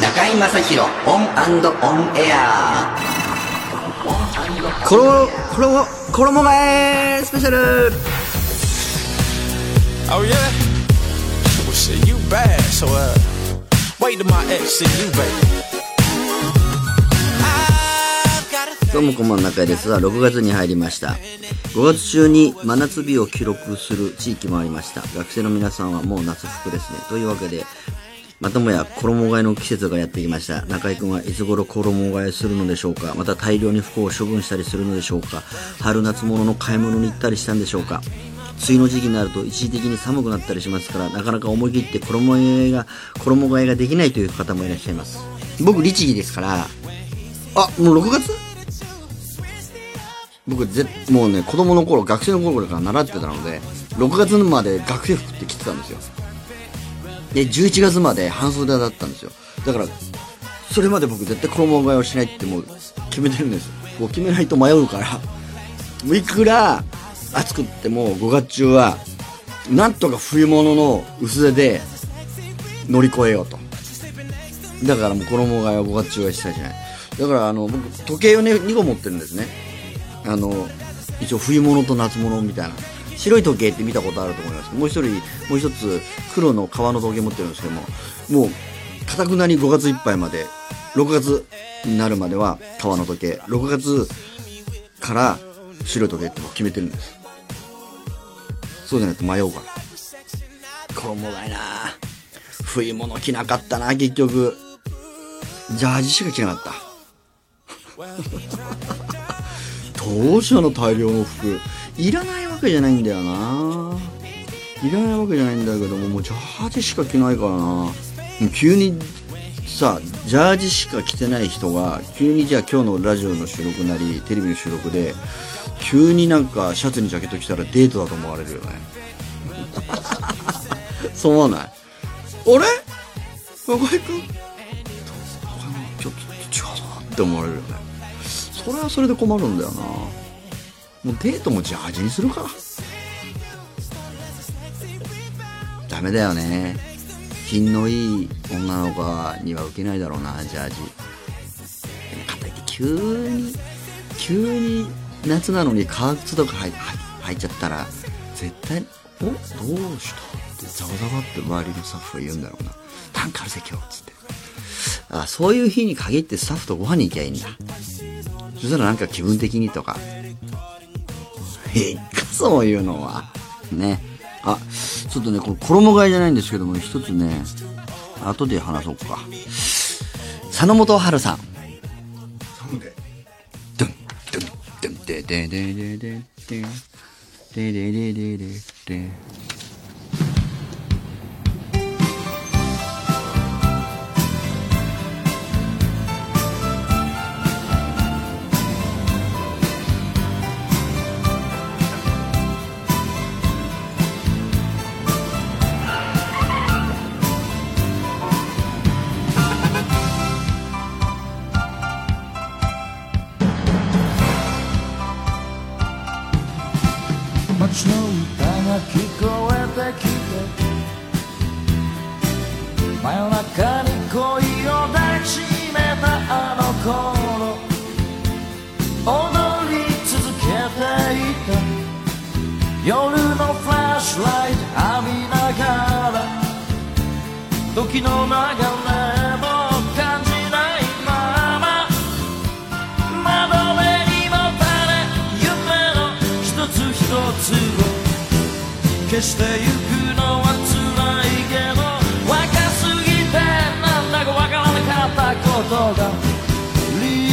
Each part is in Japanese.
中居正広 ON & ON AIR 衣、衣、衣替えスペシャル Oh yeah? Well shit, you bad, so uh wait till my ex see you baby. どうもこんばんは、中居ですが、6月に入りました。5月中に真夏日を記録する地域もありました。学生の皆さんはもう夏服ですね。というわけで、またもや衣替えの季節がやってきました。中井くんはいつ頃衣替えするのでしょうかまた大量に服を処分したりするのでしょうか春夏物の買い物に行ったりしたんでしょうか梅雨の時期になると一時的に寒くなったりしますから、なかなか思い切って衣替えが、衣替えができないという方もいらっしゃいます。僕、律儀ですから、あ、もう6月？僕ぜもうね子供の頃学生の頃から習ってたので6月まで学生服って着てたんですよ。で11月まで半袖だったんですよ。だからそれまで僕絶対衣替えをしないってもう決めてるんです。こう決めないと迷うからもういくら暑くっても5月中はなんとか冬物の薄手で乗り越えようと。だからもう衣替えを5月中はしたいじゃない。だからあの僕時計をね2個持ってるんですね。あの一応冬物と夏物みたいな。白い時計って見たことあると思います。けどもう一人もう一つ黒の革の時計持ってるんですけどももうかたくなに5月いっぱいまで6月になるまでは革の時計。6月から白い時計って決めてるんです。そうじゃないと迷うから。衣替えな。冬物着なかったな結局。ジャージしか着なかった どうしたの大量の服。いらないわけじゃないんだよな。いらないわけじゃないんだけどももうジャージしか着ないからな。急にさジャージしか着てない人が急にじゃあ今日のラジオの収録なりテレビの収録で急になんかシャツにジャケット着たらデートだと思われるよね。そう思わない？あれ中居君ちょっと違うなって思われるよね。それはそれで困るんだよな。もうデートもジャージにするか。ダメだよね。品のいい女の子には受けないだろうなジャージでもかといって急に急に夏なのに革靴とか履いちゃったら絶対「おどうした?」ってざわざわって周りのスタッフが言うんだろうな「なんかあるぜ今日」っつって。あそういう日に限ってスタッフとご飯に行きゃいいんだ。そしたらなんか気分的にとか。えか、そういうのは。ね。あ、ちょっとね、これ衣替えじゃないんですけども、一つね、後で話そうか。佐野元春さん。ドン、ドン、ドン、デデデデデデデデデデデデ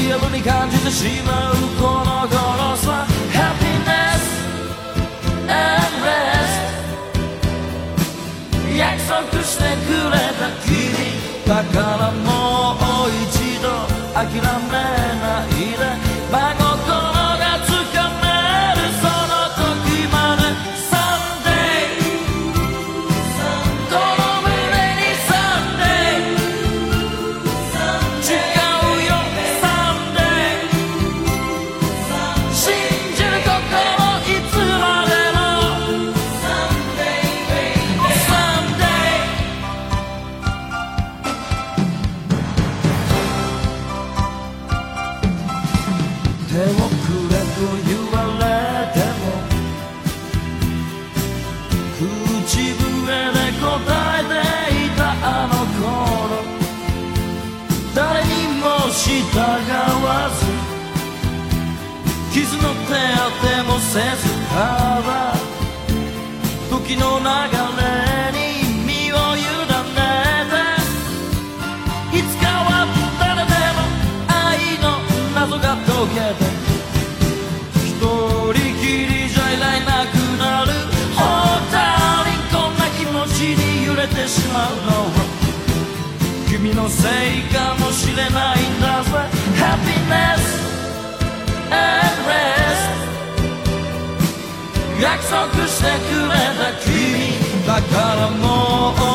リアルに感じてしまうこの頃さ。Happiness and rest 約束してくれた君。だからもう一度諦めないで。口笛で答えていたあの頃誰にも従わず傷の手当てもせずただ時の流れかもしれないんだぜ。Happiness and rest. 約束してくれた君だからも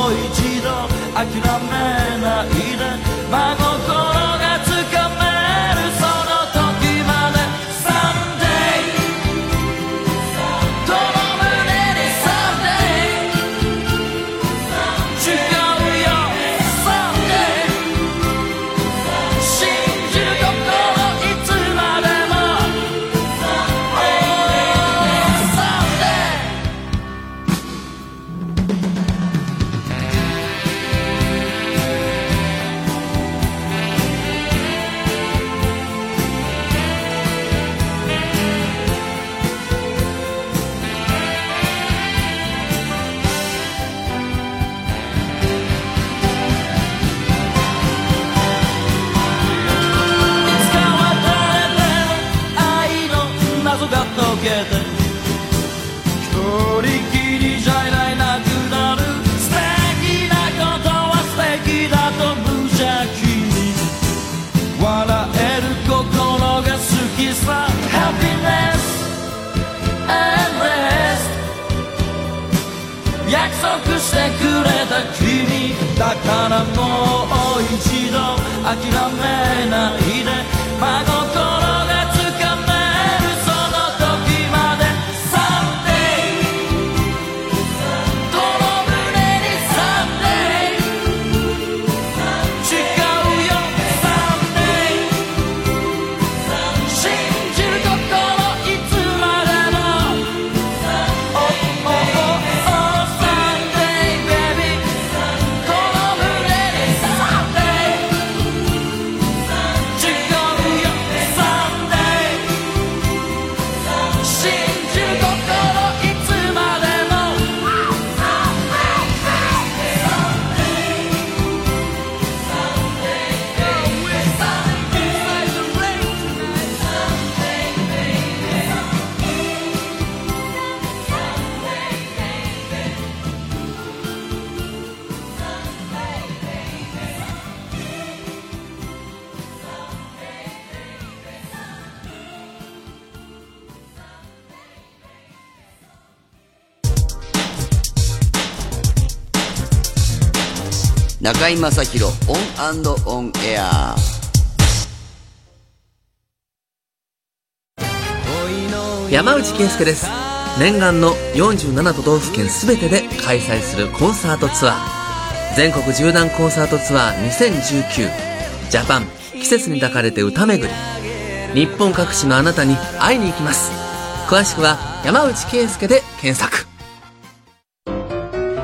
う一度諦めないで。孫れた君だからもう一度諦めない中居正広 ON & ON AIR。山内惠介です。念願の47都道府県すべてで開催するコンサートツアー。全国縦断コンサートツアー2019 Japan 季節に抱かれて歌巡り。日本各地のあなたに会いに行きます。詳しくは山内惠介で検索。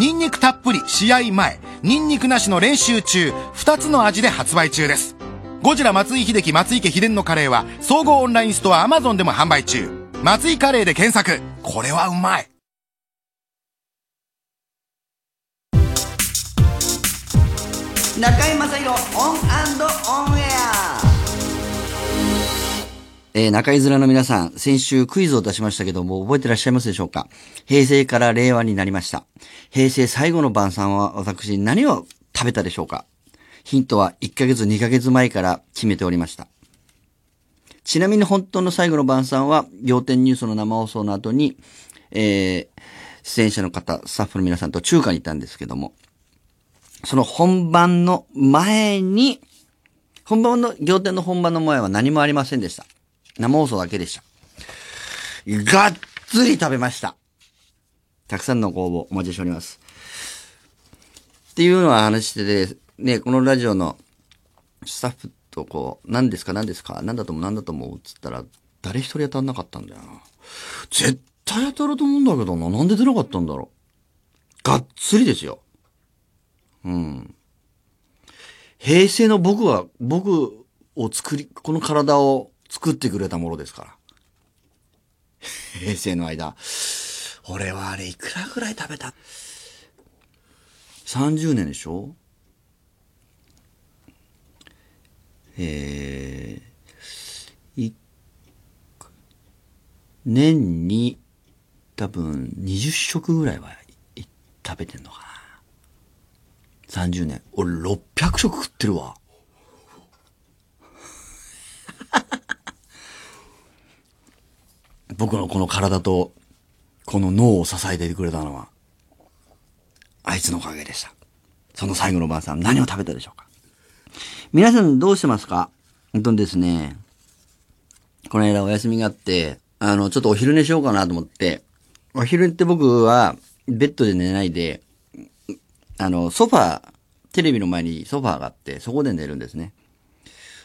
ニンニクたっぷり試合前ニンニクなしの練習中2つの味で発売中です。ゴジラ松井秀喜松井家秘伝のカレーは総合オンラインストア Amazon でも販売中。松井カレーで検索。これはうまい。中居正広 ON & ON AIR。えー、中居面の皆さん、先週クイズを出しましたけども、覚えてらっしゃいますでしょうか？平成から令和になりました。平成最後の晩餐は私何を食べたでしょうか？ヒントは1ヶ月2ヶ月前から決めておりました。ちなみに本当の最後の晩餐は、仰天ニュースの生放送の後に、えー、出演者の方、スタッフの皆さんと中華に行ったんですけども、その本番の前に、本番の、仰天の本番の前は何もありませんでした。生放送だけでした。がっつり食べました。たくさんのご応募お待ちしております。っていうのは話してて、ね、このラジオのスタッフとこう、何ですか何ですか何だと思う何だと思うっつったら、誰一人当たんなかったんだよな。絶対当たると思うんだけどな。なんで出なかったんだろう。がっつりですよ。うん。平成の僕は、僕を作り、この体を作ってくれたものですから。平成の間。俺はあれいくらぐらい食べた ?30 年でしょ？えー、い年に多分20食ぐらいはい食べてんのかな。30年。俺600食食ってるわ。僕のこの体と、この脳を支えてくれたのは、あいつのおかげでした。その最後の晩さん、何を食べたでしょうか？皆さんどうしてますか？本当にですね、この間お休みがあって、あの、ちょっとお昼寝しようかなと思って、お昼寝って僕はベッドで寝ないで、あの、ソファー、テレビの前にソファーがあって、そこで寝るんですね。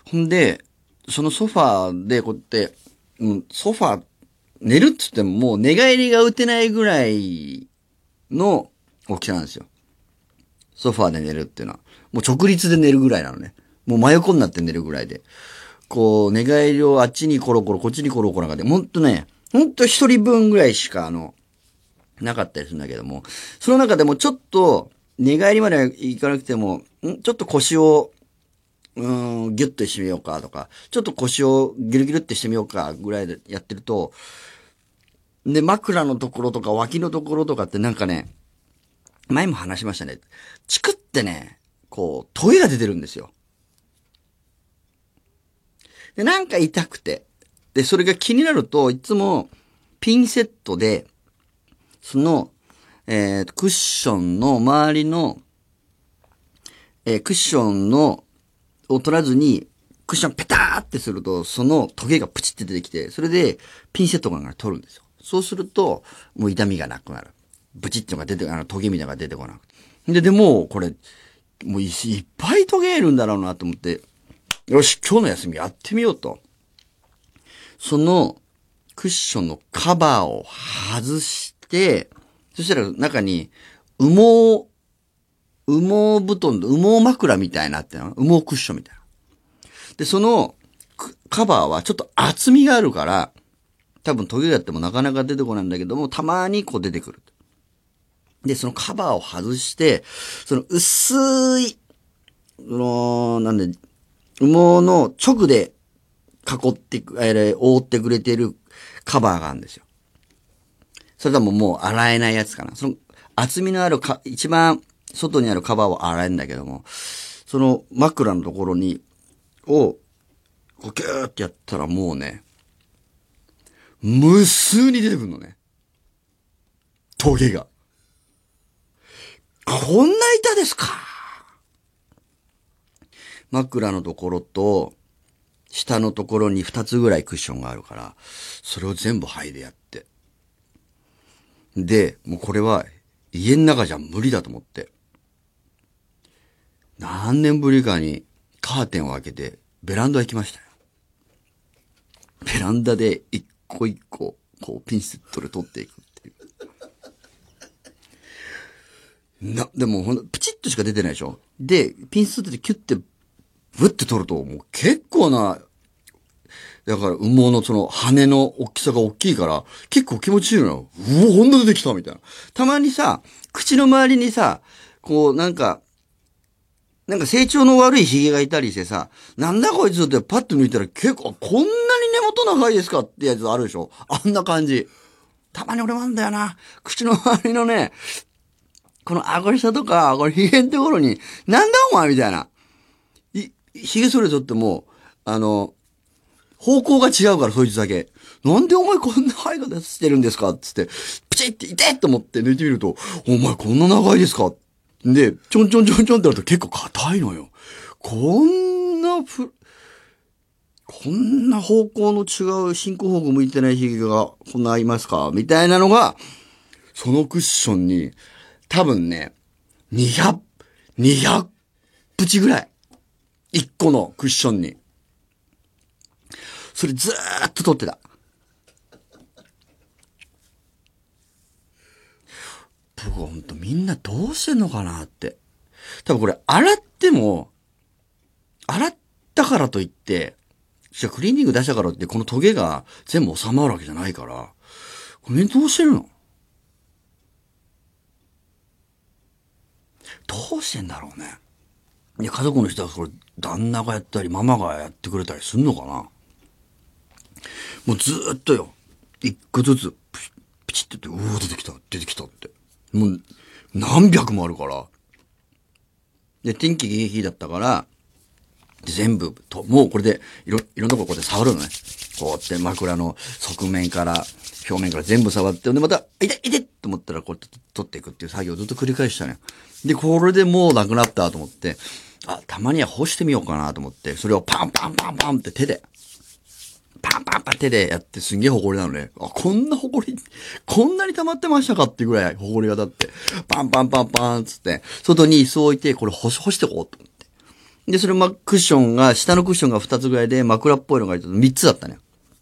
ほんで、そのソファーでこうやって、うん、ソファー、寝るっつってももう寝返りが打てないぐらいの大きさなんですよ。ソファーで寝るっていうのは。もう直立で寝るぐらいなのね。もう真横になって寝るぐらいで。こう、寝返りをあっちにコロコロ、こっちにコロコロがで、ほんとね、ほんと一人分ぐらいしか、あの、なかったりするんだけども、その中でもちょっと、寝返りまではいかなくても、ん？ちょっと腰を、うん、ギュッとしてみようかとか、ちょっと腰をギュルギュルってしてみようかぐらいでやってると、で、枕のところとか脇のところとかってなんかね、前も話しましたね。チクってね、こう、トゲが出てるんですよ。で、なんか痛くて。で、それが気になると、いつも、ピンセットで、その、えー、クッションの周りの、えークッションの、を取らずに、クッションペターってすると、そのトゲがプチって出てきて、それで、ピンセットが取るんですよ。そうすると、もう痛みがなくなる。ブチッとが出て、あの、トゲみたいなのが出てこなくて。で、でも、これ、もういっぱいトゲいるんだろうなと思って、よし、今日の休みやってみようと。その、クッションのカバーを外して、そしたら中に、羽毛、羽毛布団羽毛枕みたいなっての？は羽毛クッションみたいな。で、その、カバーはちょっと厚みがあるから、多分トゲがあってもなかなか出てこないんだけども、たまにこう出てくる。で、そのカバーを外して、その薄い、その、なんで、羽毛の直で囲ってく、えー覆ってくれてるカバーがあるんですよ。それとももう洗えないやつかな。その厚みのあるか、一番外にあるカバーを洗えんだけども、その枕のところに、を、こうギューってやったらもうね、無数に出てくるのね。トゲが。こんな板ですか枕のところと、下のところに二つぐらいクッションがあるから、それを全部剥いでやって。で、もうこれは家の中じゃ無理だと思って。何年ぶりかにカーテンを開けてベランダ行きましたよ。ベランダで一個一個、こうピンセットで取っていくっていう。な、でもほんと、プチッとしか出てないでしょで、ピンセットでキュッて、ブッて取ると、もう結構な、だから羽毛のその羽の大きさが大きいから、結構気持ちいいのよ。うお、ほんと出てきたみたいな。たまにさ、口の周りにさ、こうなんか、なんか成長の悪い髭がいたりしてさ、なんだこいつってパッと抜いたら結構、こんなに根元長いですかってやつあるでしょあんな感じ。たまに俺もあんだよな。口の周りのね、この顎下とか、これ髭のところに、なんだお前みたいな。い、髭剃れとっても、あの、方向が違うから、そいつだけ。なんでお前こんな生え方してるんですかつって、プチって痛いと思って抜いてみると、お前こんな長いですかで、ちょんちょんちょんちょんってやると結構硬いのよ。こんなふ、こんな方向の違う進行方向向いてない髭がこんなありますか？みたいなのが、そのクッションに、多分ね、200、200プチぐらい。1個のクッションに。それずーっと撮ってた。僕はほんとみんなどうしてんのかなって。多分これ洗っても、洗ったからといって、じゃクリーニング出したからってこのトゲが全部収まるわけじゃないから、これどうしてるの？どうしてんだろうね。いや、家族の人はこれ、旦那がやったり、ママがやってくれたりすんのかなもうずっとよ。一個ずつ、ピチッピチッってって、うお出てきた、出てきたって。もう、何百もあるから。で、天気いい日だったから、全部と、もうこれで、いろ、いろんなとここうやって触るのね。こうやって枕の側面から、表面から全部触って、で、また、痛いていてと思ったら、こうやって取っていくっていう作業をずっと繰り返したのよ。で、これでもうなくなったと思って、あ、たまには干してみようかなと思って、それをパンパンパンパンって手で、パンパンパン手でやってすげえ埃なのね。あ、こんな埃、こんなに溜まってましたかっていうぐらい埃がだって、パンパンパンパンつって、外に椅子を置いて、これ干し、干してこうと思って。で、それま、クッションが、下のクッションが2つぐらいで、枕っぽいのが3つだったね。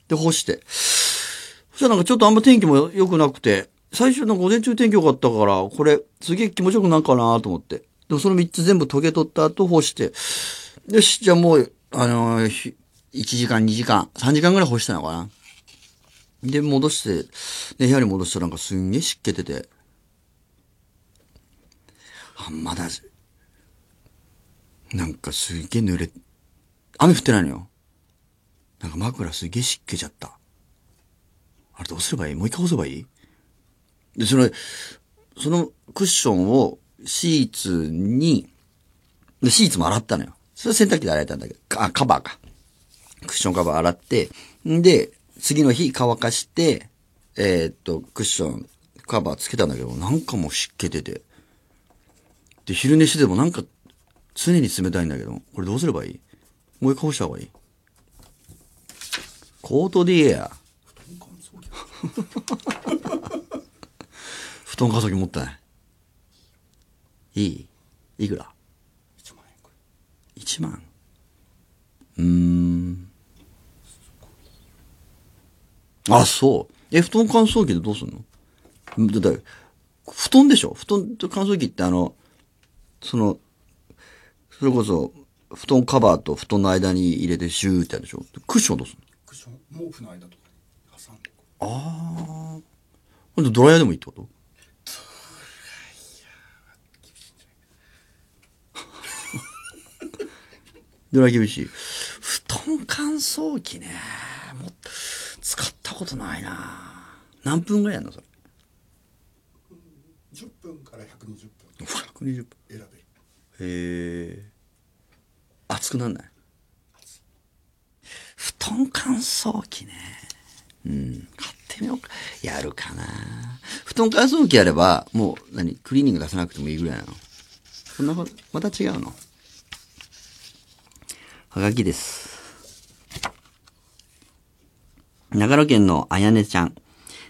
で、干して。そしたらなんかちょっとあんま天気も良くなくて、最初の午前中天気良かったから、これ、すげえ気持ちよくなるかなと思って。でもその3つ全部トゲ取った後干して、よし、じゃあもう、あのー1時間、2時間、3時間ぐらい干したのかな。で、戻して、で、部屋に戻したらなんかすんげえ湿気てて。あ、まだ、なんかすげえ濡れ、雨降ってないのよ。なんか枕すげえ湿気ちゃった。あれどうすればいい？もう一回干せばいい？で、その、そのクッションをシーツに、で、シーツも洗ったのよ。それ洗濯機で洗えたんだけど、あ、カバーか。クッションカバー洗って、で、次の日乾かして、えーっと、クッションカバーつけたんだけど、なんかもう湿気てて。で、昼寝しててもなんか常に冷たいんだけど、これどうすればいい？もう一回干した方がいい？コートで言えや。布団乾燥機持ってない。いい？いくら ?1 万円くらい。1万？うーん。あ、そう。え、布団乾燥機でどうすんの？だって、布団でしょ？布団と乾燥機ってあの、その、それこそ、布団カバーと布団の間に入れてシューってやるでしょ？クッションどうすんの？クッション毛布の間とかに挟んでこああ。ほんとドライヤーでもいいってこと？ドライヤー厳しい。布団乾燥機ね。もう、使ったことないな何分ぐらいやんのそれ？う10分から120分120分。選べるへえ。熱くなんない？布団乾燥機ね。うん。買ってみようか。やるかな。布団乾燥機やれば、もう、何、クリーニング出さなくてもいいぐらいなの。そんなこと、また違うの？はがきです。長野県のあやねちゃん。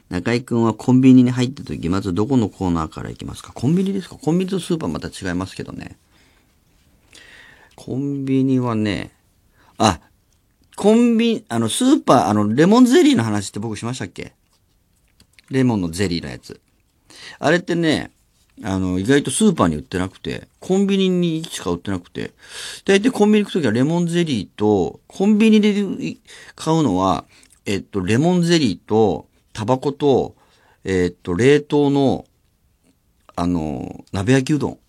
中井くんはコンビニに入った時、まずどこのコーナーから行きますか？コンビニですか？コンビニとスーパーまた違いますけどね。コンビニはね、あ、コンビニ、あの、スーパー、あの、レモンゼリーの話って僕しましたっけ？レモンのゼリーのやつ。あれってね、あの、意外とスーパーに売ってなくて、コンビニにしか売ってなくて、大体コンビニ行くときはレモンゼリーと、コンビニで買うのは、えっと、レモンゼリーと、タバコと、えっと、冷凍の、あの、鍋焼きうどん。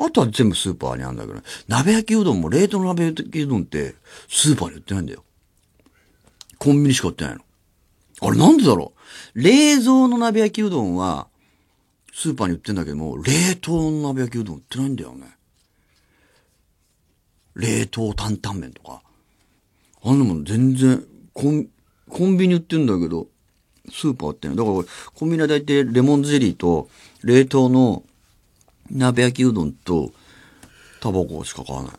あとは全部スーパーにあるんだけどね。鍋焼きうどんも冷凍の鍋焼きうどんってスーパーに売ってないんだよ。コンビニしか売ってないの。あれなんでだろう？冷蔵の鍋焼きうどんはスーパーに売ってんだけども、冷凍の鍋焼きうどん売ってないんだよね。冷凍担々麺とか。あんなもん全然、コン、コンビニ売ってんだけど、スーパー売ってない。だからコンビニは大体レモンゼリーと冷凍の鍋焼きうどんとタバコしか買わない。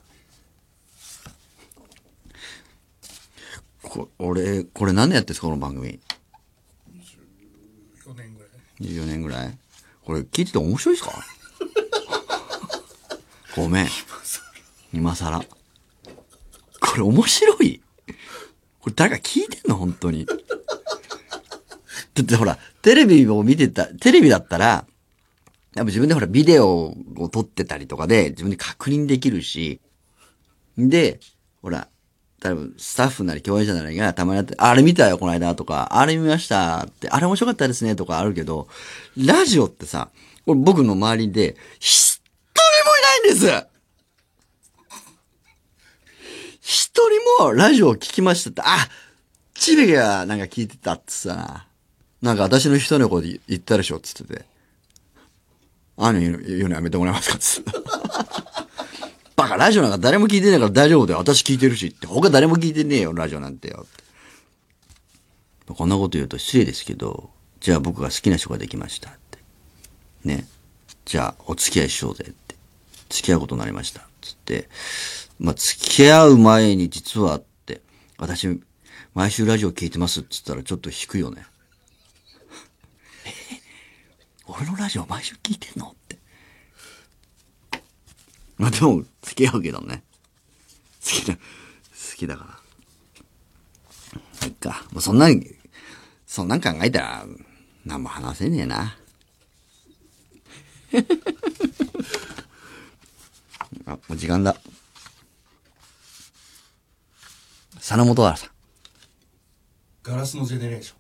こ俺、これ何年やってんですかこの番組？4年ぐらい24年ぐらい？これ聞いてて面白いですか？ごめん。今更。これ面白い？これ誰か聞いてんの？本当に。だってほら、テレビを見てた、テレビだったら、やっぱ自分でほらビデオを撮ってたりとかで自分で確認できるし、で、ほら、多分スタッフなり共演者なりがたまにやって、あれ見たよ、この間とか、あれ見ましたって、あれ面白かったですねとかあるけど、ラジオってさ、これ僕の周りで、一人もいないんです一人もラジオを聞きましたって、あ、チビがなんか聞いてたってさ、ななんか私の人の子で言ったでしょっつってて、あの言うのやめてもらえますかっつって。バカ、ラジオなんか誰も聞いてないから大丈夫だよ。私聞いてるしって。他誰も聞いてねえよ、ラジオなんてよ。こんなこと言うと失礼ですけど、じゃあ僕が好きな人ができましたって。ね。じゃあお付き合いしようぜって。付き合うことになりました。つって。まあ、付き合う前に実はって、私、毎週ラジオ聞いてますって言ったらちょっと引くよね。え俺のラジオ毎週聞いてんのって。まあでも、付き合うけどね。好きだ、好きだから。いっか。もうそんなん、そんなん考えたら、何も話せねえな。あ、もう時間だ。佐野元原さん。ガラスのジェネレーション。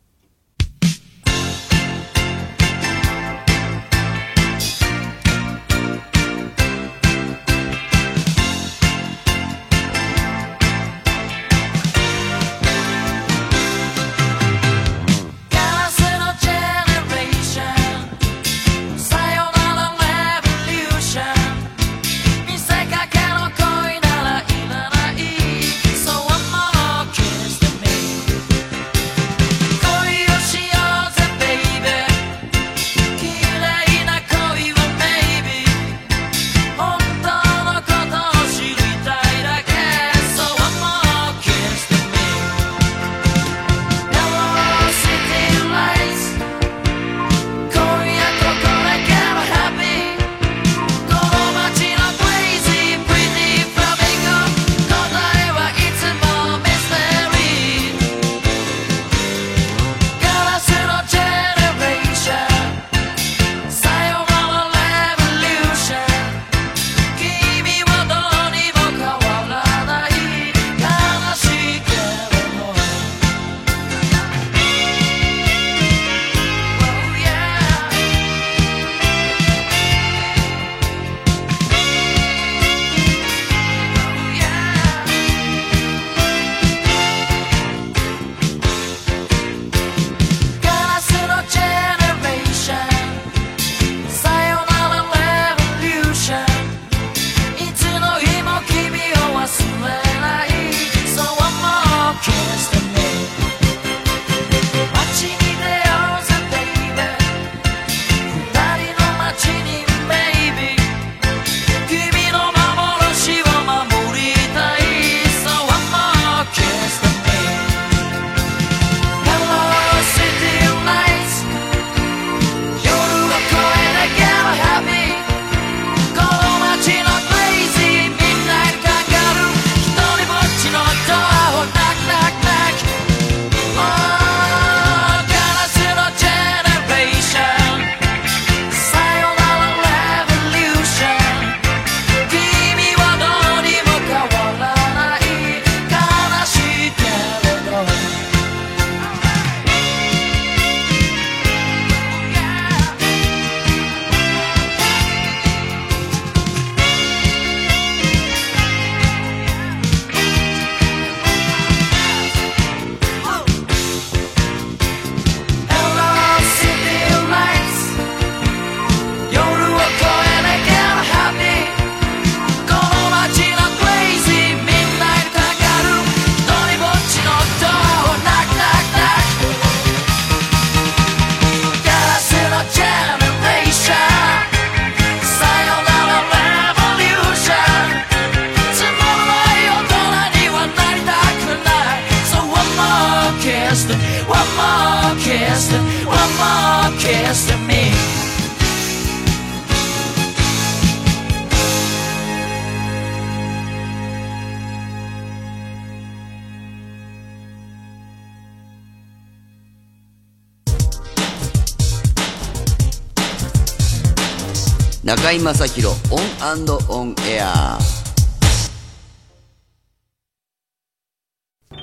中居正広 ON & ON AIR。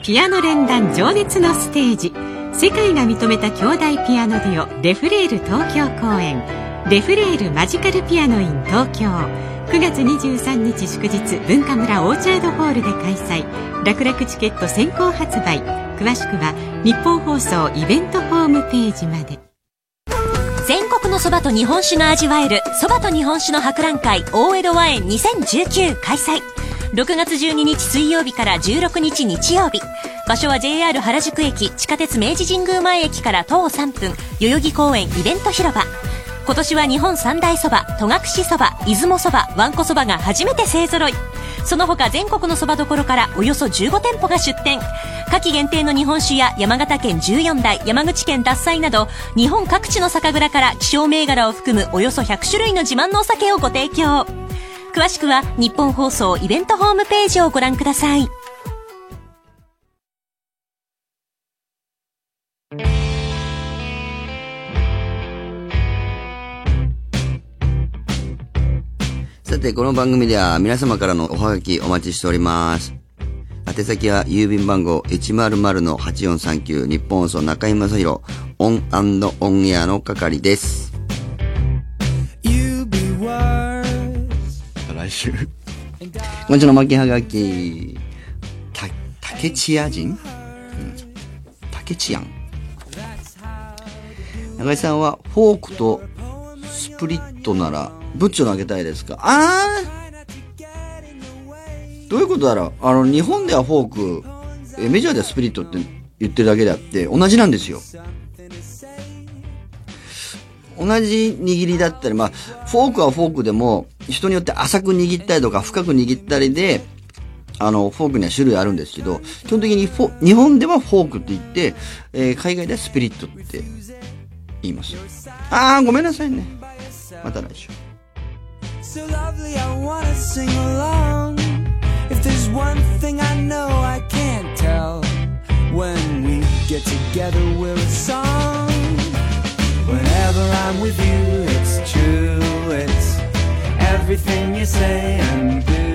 ピアノ連弾情熱のステージ。世界が認めた兄弟ピアノデュオレフレール東京公演。レフレールマジカルピアノイン東京。9月23日祝日 Bunkamura オーチャードホールで開催。楽々チケット先行発売。詳しくはニッポン放送イベントホームページまで。のそばと日本酒が味わえるそばと日本酒の博覧会大江戸和園2019開催。6月12日水曜日から16日日曜日。場所は JR 原宿駅地下鉄明治神宮前駅から徒歩3分。代々木公園イベント広場。今年は日本三大そば戸隠そば出雲そばわんこそばが初めて勢ぞろい。その他全国のそばどころからおよそ15店舗が出店。夏季限定の日本酒や山形県14代山口県獺祭など日本各地の酒蔵から希少銘柄を含むおよそ100種類の自慢のお酒をご提供。詳しくは日本放送イベントホームページをご覧ください。て、この番組では皆様からのおはがきお待ちしております。宛先は郵便番号100-8439日本放送中井正広オンオンエアの係です。来週。こんにちは、巻きはがき。た、竹千屋人？うん。竹千屋ん。中井さんは、フォークとスプリットなら、ブッチョ投げたいですか？あー！どういうことだろう？あの、日本ではフォーク、えメジャーではスプリットって言ってるだけであって、同じなんですよ。同じ握りだったり、まあ、フォークはフォークでも、人によって浅く握ったりとか深く握ったりで、あの、フォークには種類あるんですけど、基本的に日本ではフォークって言って、えー海外ではスピリットって言います。あー、ごめんなさいね。また来週。 So lovely, I wanna sing along. If there's one thing I know I can't tell, when we get together, we're a song. Whenever I'm with you, it's true, it's everything you say and do.